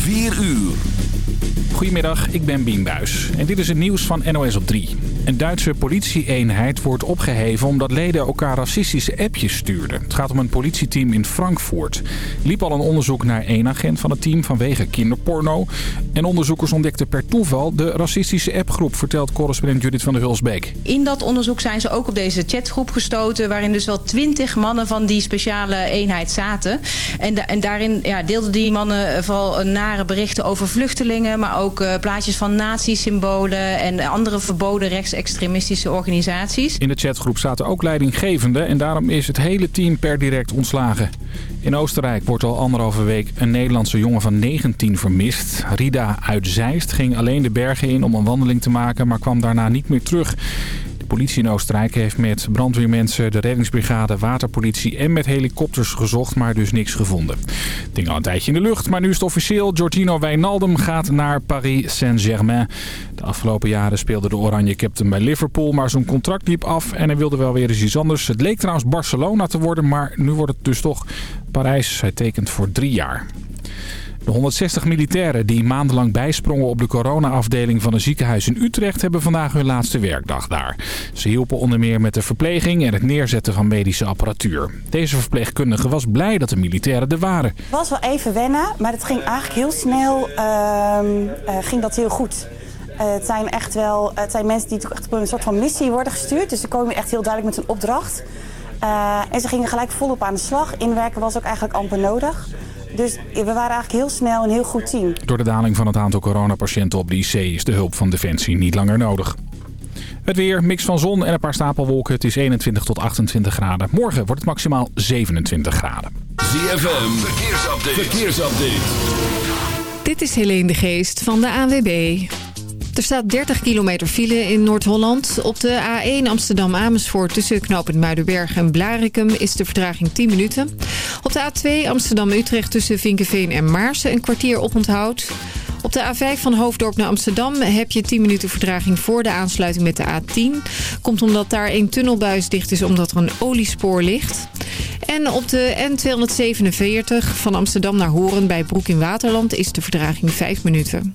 4 uur. Goedemiddag, ik ben Bien Buis en dit is het nieuws van NOS op 3. Een Duitse politieeenheid wordt opgeheven omdat leden elkaar racistische appjes stuurden. Het gaat om een politieteam in Frankfurt. Liep al een onderzoek naar één agent van het team vanwege kinderporno. En onderzoekers ontdekten per toeval de racistische appgroep, vertelt correspondent Judith van der Hulsbeek. In dat onderzoek zijn ze ook op deze chatgroep gestoten... waarin dus wel twintig mannen van die speciale eenheid zaten. En, en daarin ja, deelden die mannen vooral berichten over vluchtelingen... maar ook uh, plaatjes van nazi-symbolen en andere verboden rechtsextremistische organisaties. In de chatgroep zaten ook leidinggevenden en daarom is het hele team per direct ontslagen. In Oostenrijk wordt al anderhalve week een Nederlandse jongen van 19 vermist. Rida uit Zeist ging alleen de bergen in om een wandeling te maken, maar kwam daarna niet meer terug. Politie in Oostenrijk heeft met brandweermensen, de reddingsbrigade, waterpolitie en met helikopters gezocht, maar dus niks gevonden. Het ding al een tijdje in de lucht, maar nu is het officieel. Giorgino Wijnaldum gaat naar Paris Saint-Germain. De afgelopen jaren speelde de Oranje Captain bij Liverpool, maar zijn contract liep af en hij wilde wel weer eens iets anders. Het leek trouwens Barcelona te worden, maar nu wordt het dus toch Parijs. Hij tekent voor drie jaar. De 160 militairen die maandenlang bijsprongen op de corona-afdeling van een ziekenhuis in Utrecht hebben vandaag hun laatste werkdag daar. Ze hielpen onder meer met de verpleging en het neerzetten van medische apparatuur. Deze verpleegkundige was blij dat de militairen er waren. Het was wel even wennen, maar het ging eigenlijk heel snel uh, uh, ging dat heel goed. Uh, het zijn echt wel het zijn mensen die echt op een soort van missie worden gestuurd. Dus ze komen echt heel duidelijk met een opdracht. Uh, en ze gingen gelijk volop aan de slag. Inwerken was ook eigenlijk amper nodig. Dus we waren eigenlijk heel snel een heel goed team. Door de daling van het aantal coronapatiënten op de IC is de hulp van Defensie niet langer nodig. Het weer, mix van zon en een paar stapelwolken. Het is 21 tot 28 graden. Morgen wordt het maximaal 27 graden. ZFM, verkeersupdate. verkeersupdate. Dit is Helene de Geest van de ANWB. Er staat 30 kilometer file in Noord-Holland. Op de A1 Amsterdam-Amersfoort tussen knooppunt Muidenberg en Blarikum is de vertraging 10 minuten. Op de A2 Amsterdam-Utrecht tussen Vinkenveen en Maarsen een kwartier oponthoud. Op de A5 van Hoofddorp naar Amsterdam heb je 10 minuten vertraging voor de aansluiting met de A10. Komt omdat daar een tunnelbuis dicht is omdat er een oliespoor ligt. En op de N247 van Amsterdam naar Horen bij Broek in Waterland is de vertraging 5 minuten.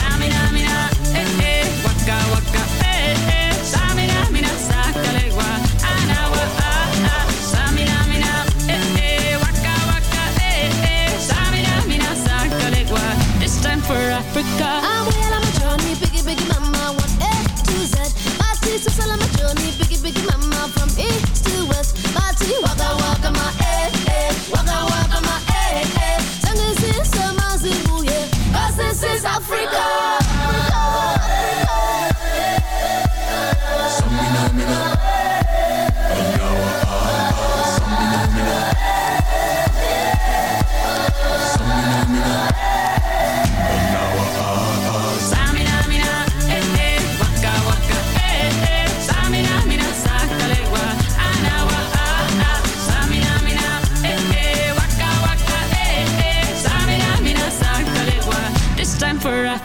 to sell my journey, biggie, biggie mama, from east to west. Bad to you, waka waka my eh eh, waka my eh eh. Oh, this is Africa.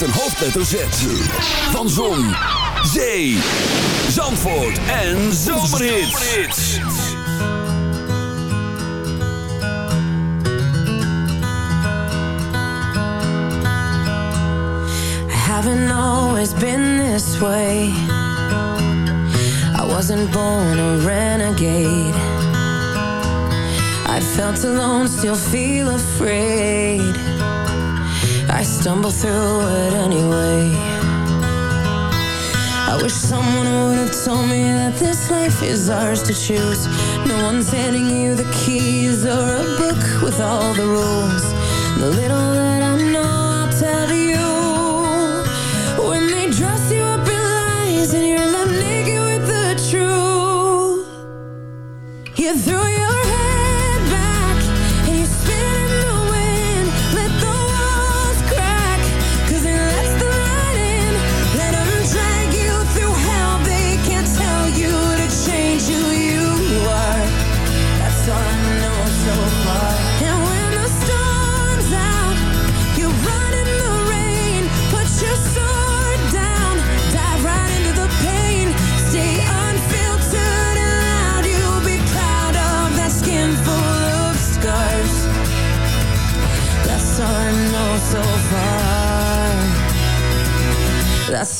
met een hoofdletter Z. Van Zon, Zee, Zandvoort en Zomerhits. I haven't always been this way. I wasn't born a renegade. I felt alone, still feel afraid. stumble through it anyway. I wish someone would have told me that this life is ours to choose. No one's handing you the keys or a book with all the rules. The little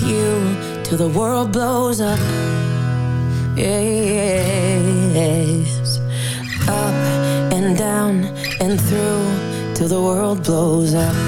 with you till the world blows up. Yes. Up and down and through till the world blows up.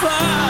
far.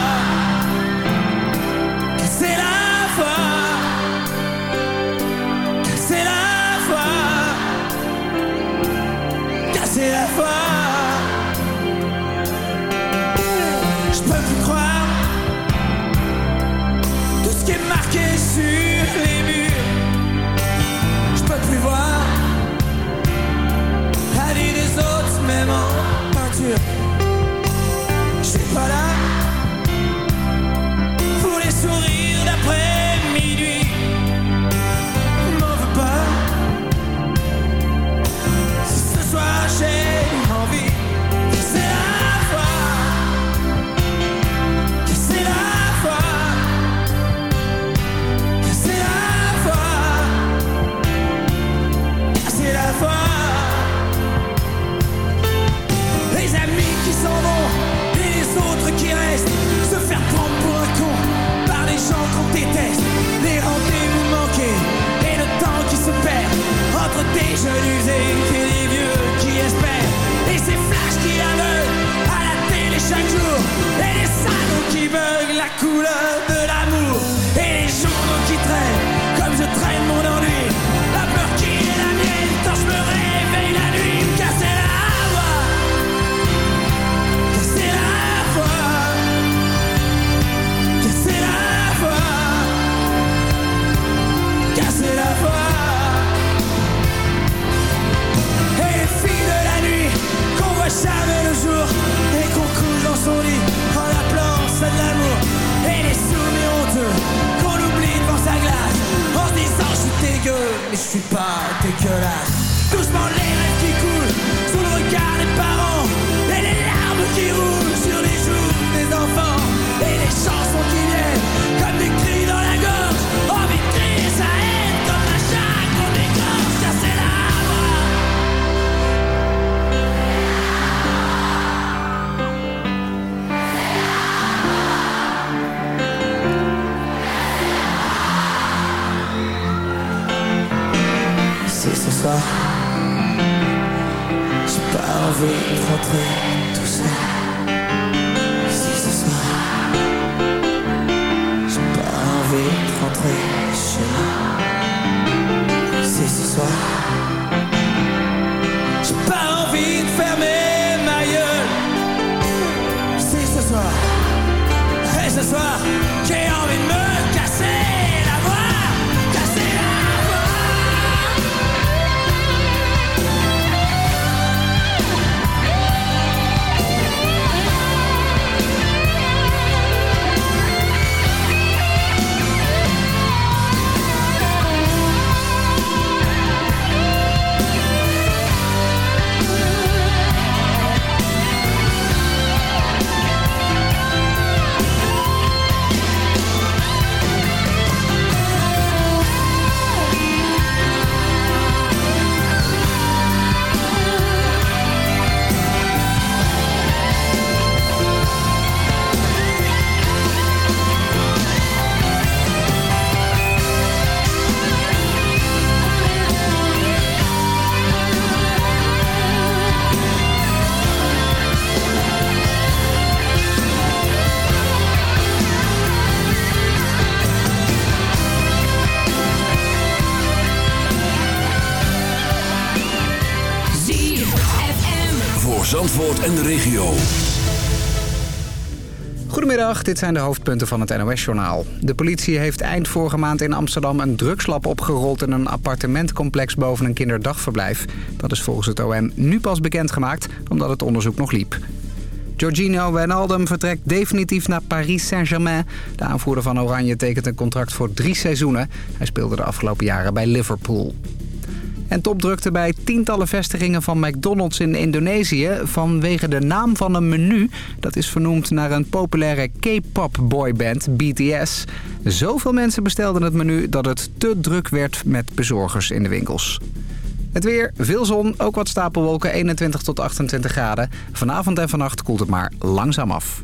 Dit zijn de hoofdpunten van het NOS-journaal. De politie heeft eind vorige maand in Amsterdam een drugslab opgerold... in een appartementcomplex boven een kinderdagverblijf. Dat is volgens het OM nu pas bekendgemaakt, omdat het onderzoek nog liep. Jorginho Wijnaldum vertrekt definitief naar Paris Saint-Germain. De aanvoerder van Oranje tekent een contract voor drie seizoenen. Hij speelde de afgelopen jaren bij Liverpool. En topdrukte bij tientallen vestigingen van McDonald's in Indonesië... vanwege de naam van een menu. Dat is vernoemd naar een populaire K-pop boyband, BTS. Zoveel mensen bestelden het menu dat het te druk werd met bezorgers in de winkels. Het weer, veel zon, ook wat stapelwolken, 21 tot 28 graden. Vanavond en vannacht koelt het maar langzaam af.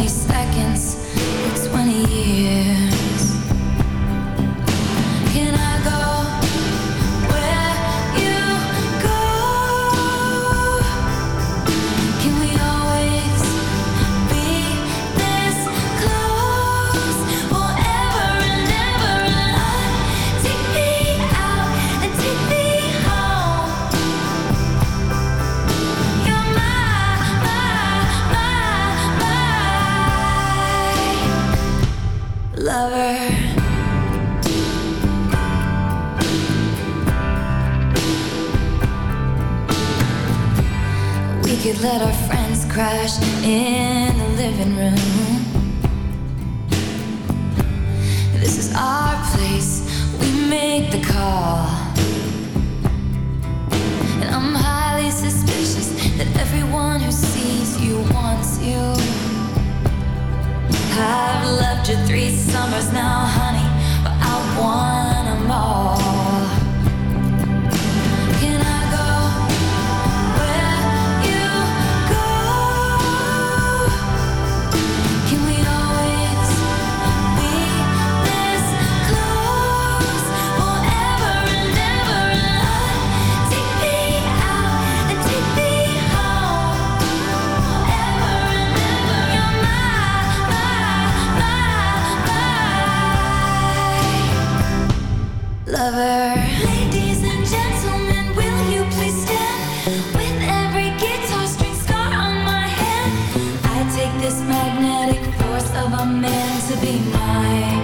20 seconds. My. mine.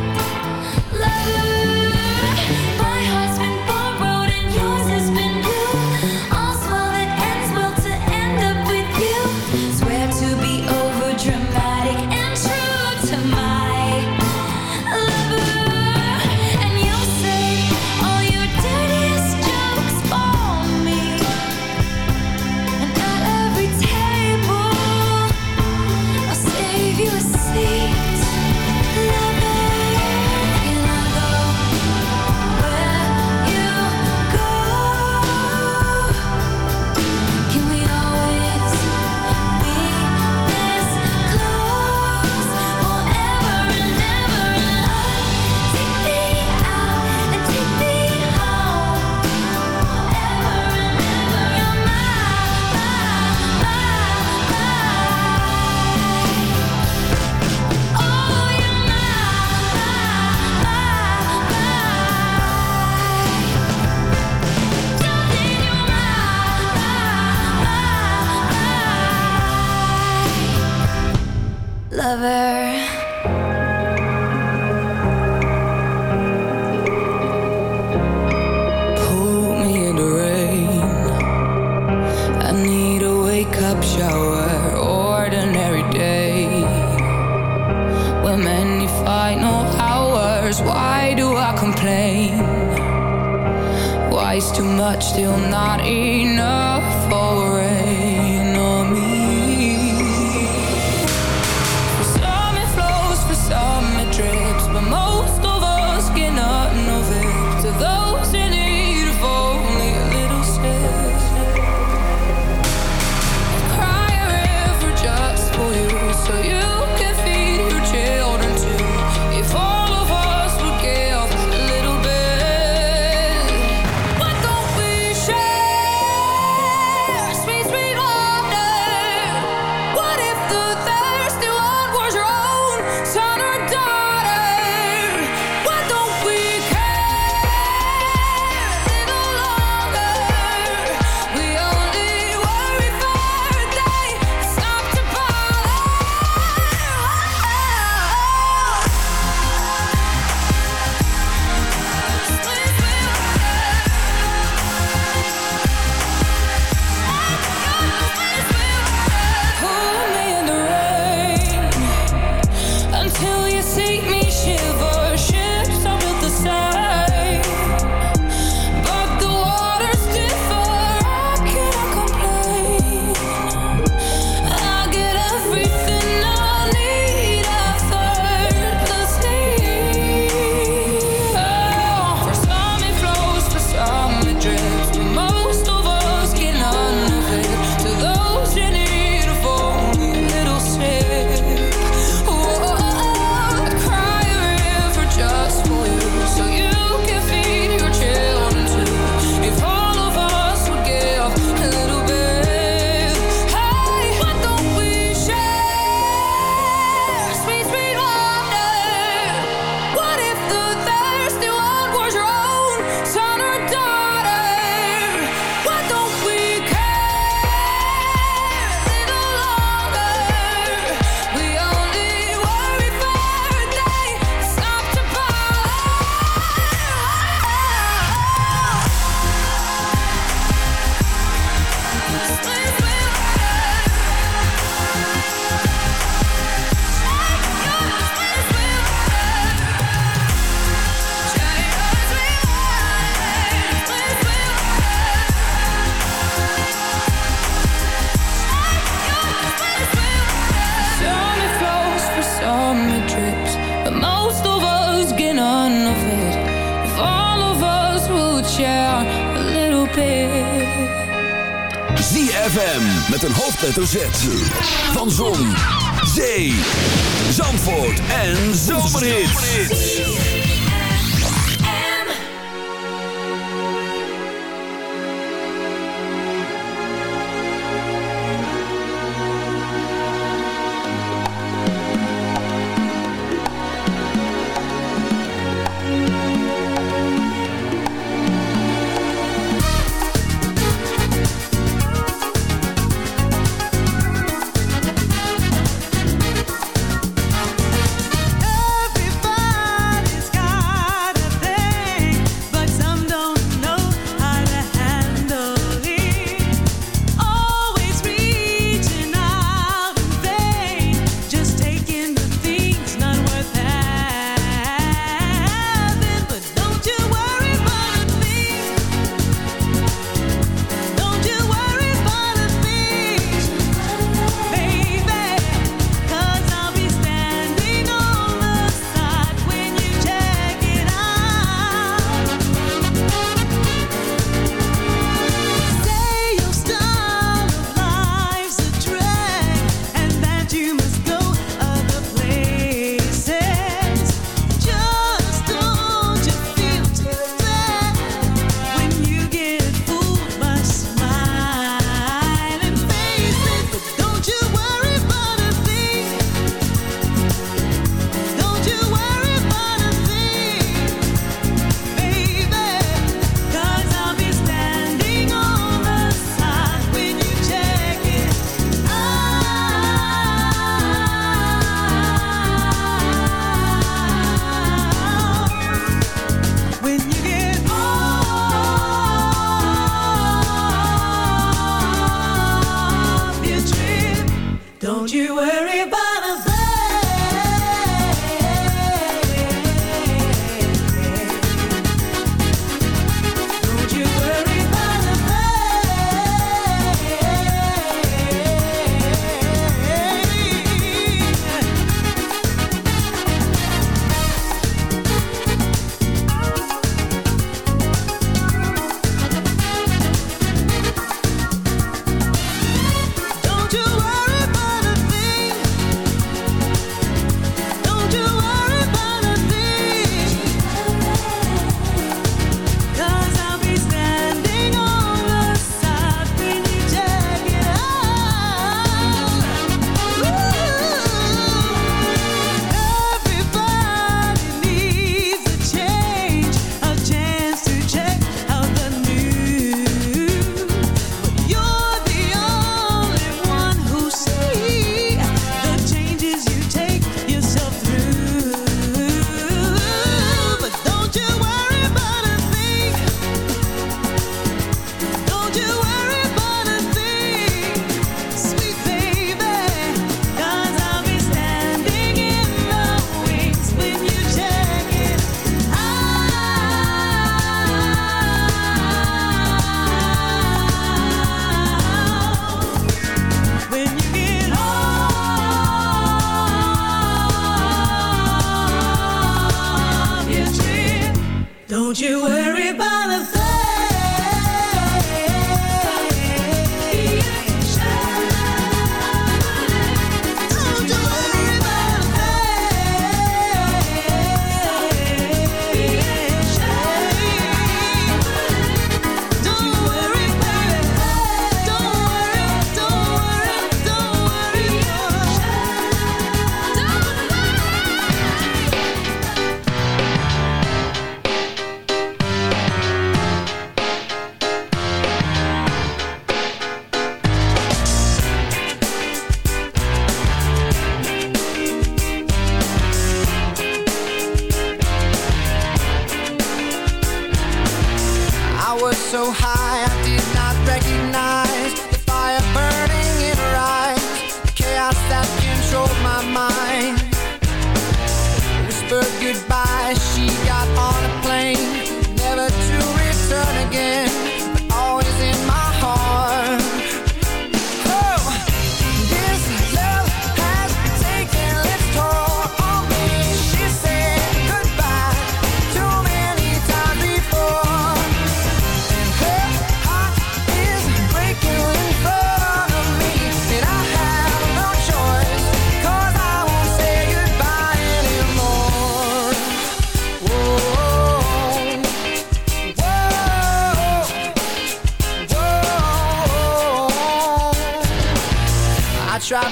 Hoofdletter Z.